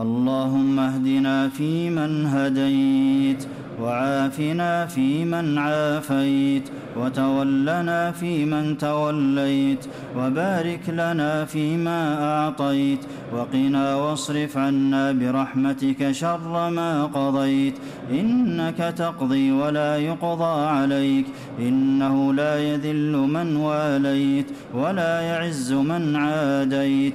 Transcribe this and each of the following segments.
اللهم اهدنا فيمن هديت وعافنا فيمن عافيت وتولنا فيمن توليت وبارك لنا فيما أعطيت وقنا واصرف عنا برحمتك شر ما قضيت. إنك تقضي ولا يقضى عليك إنه لا يذل من واليت ولا يعز من عاديت.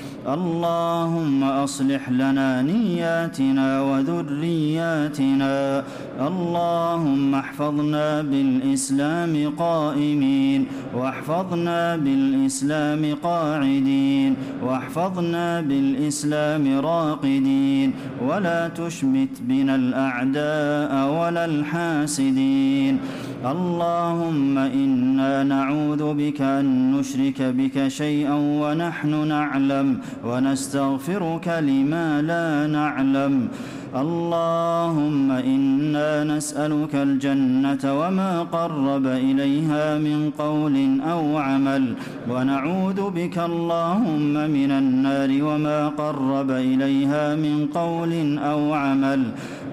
اللهم أصلح لنا نياتنا وذرياتنا. اللهم احفظنا بالإسلام قائمين واحفظنا بالإسلام قاعدين واحفظنا بالإسلام راقدين. ولا تشمت بنا الأعداء ولا الحاسدين. اللهم إنا نعوذ بك أن نشرك بك شيئا ونحن نعلم. ونستغفرك لما لا نعلم. اللهم إنا نسألك الجنة وما قرب إليها من قول أو عمل. ونعوذ بك اللهم من النار وما قرب إليها من قول أو عمل.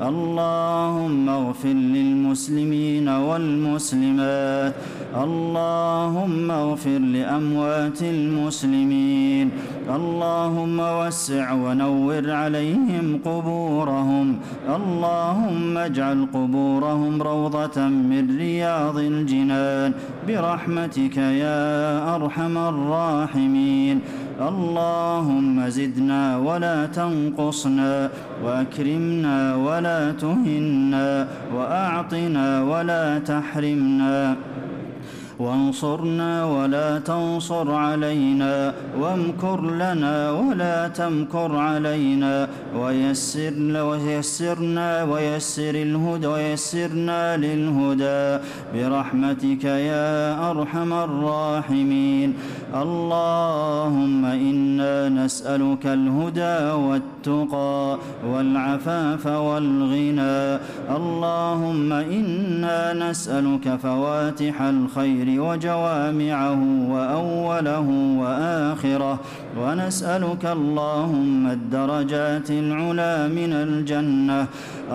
اللهم اغفر للمسلمين والمسلمات. اللهم اغفر لأموات المسلمين. اللهم وسع ونور عليهم قبورهم. اللهم اجعل قبورهم روضة من رياض الجنان. برحمتك يا أرحم الراحمين. اللهم زدنا ولا تنقصنا وأكرمنا ولا تهنا وأعطنا ولا تحرمنا. وانصرنا ولا تنصر علينا وامكر لنا ولا تمكر علينا ويسر ويسرنا ويسر الهدى ويسرنا للهدى برحمتك يا أرحم الراحمين اللهم إنا نسألك الهدى والتقى والعفاف والغنى اللهم إنا نسألك فواتح الخير الخير وجوامعه وأوله وآخره. ونسألك اللهم الدرجات العلى من الجنة.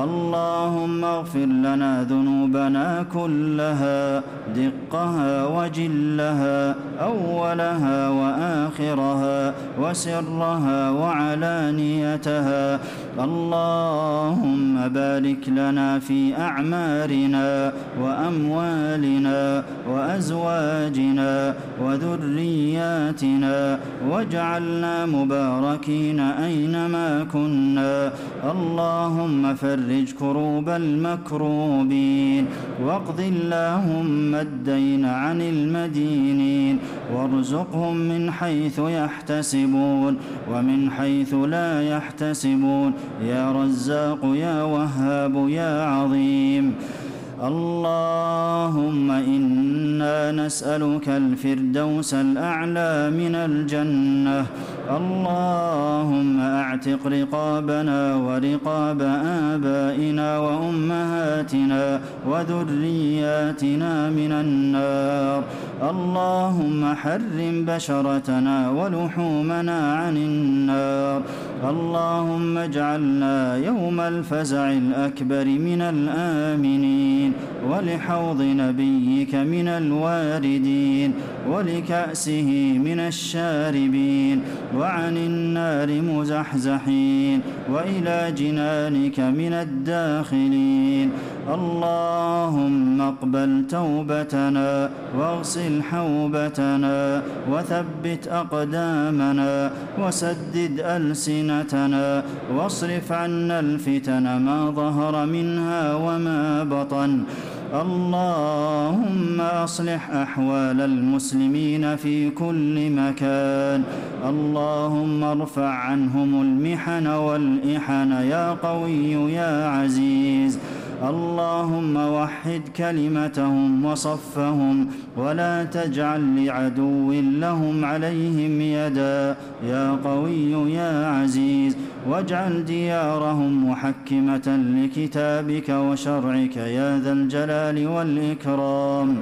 اللهم اغفر لنا ذنوبنا كلها دقها وجلها أولها وآخرها وسرها وعلانيتها. اللهم بارك لنا في أعمارنا وأموالنا وذرياتنا واجعلنا مباركين أينما كنا. اللهم فرج كروب المكروبين واقض اللهم الدين عن المدينين وارزقهم من حيث يحتسبون ومن حيث لا يحتسبون. يا رزاق يا وهاب يا عظيم. اللهم إنا نسألك الفردوس الأعلى من الجنة اللهم اعتق رقابنا ورقاب آبائنا وأمهاتنا وذرياتنا من النار اللهم حرم بشرتنا ولحومنا عن النار اللهم اجعلنا يوم الفزع الأكبر من الآمنين ولحوض نبيك من الواردين ولكأسه من الشاربين وعن النار مزحزحين وإلى جنانك من الداخلين. اللهم اقبل توبتنا واغسل حوبتنا وثبت أقدامنا وسدد ألسنتنا واصرف عنا الفتن ما ظهر منها وما بطن. اللهم أصلح أحوال المسلمين في كل مكان. اللهم ارفع عنهم المحن والإحن يا قوي يا عزيز. اللهم وحد كلمتهم وصفهم ولا تجعل لعدو لهم عليهم يدا. يا قوي يا عزيز واجعل ديارهم محكمة لكتابك وشرعك يا ذا الجلال والإكرام.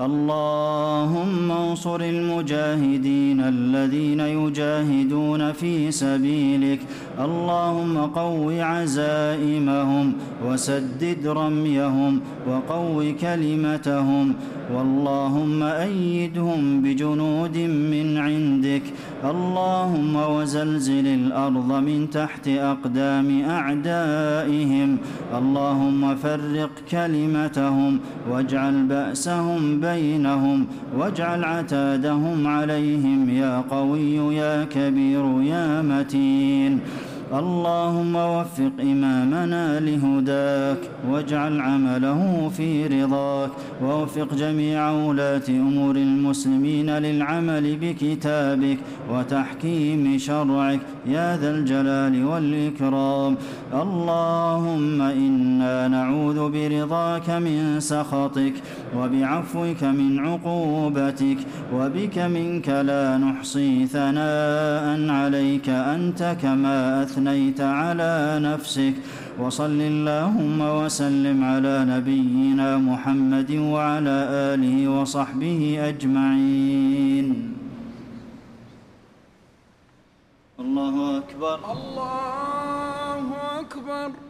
اللهم انصر المجاهدين الذين يجاهدون في سبيلك. اللهم قو عزائمهم وسدد رميهم وقو كلمتهم. واللهم أيدهم بجنود من عندك. اللهم وزلزل الأرض من تحت أقدام أعدائهم. اللهم فرق كلمتهم واجعل بأسهم بينهم واجعل عتادهم عليهم. يا قوي يا كبير يا متين. اللهم وفق إمامنا لهداك واجعل عمله في رضاك ووفق جميع ولاة أمور المسلمين للعمل بكتابك وتحكيم شرعك. يا ذا الجلال والإكرام. اللهم إنا نعوذ برضاك من سخطك وبعفوك من عقوبتك وبك منك لا نحصي ثناء عليك أنت كما أثنيت على نفسك. وصل اللهم وسلم على نبينا محمد وعلى آله وصحبه أجمعين. الله أكبر. الله أكبر.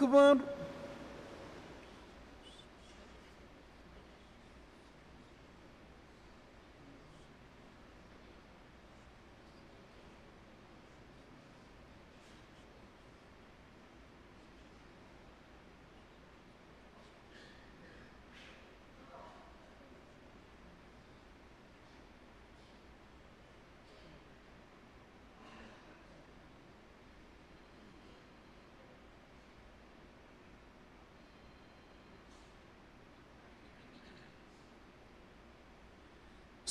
que.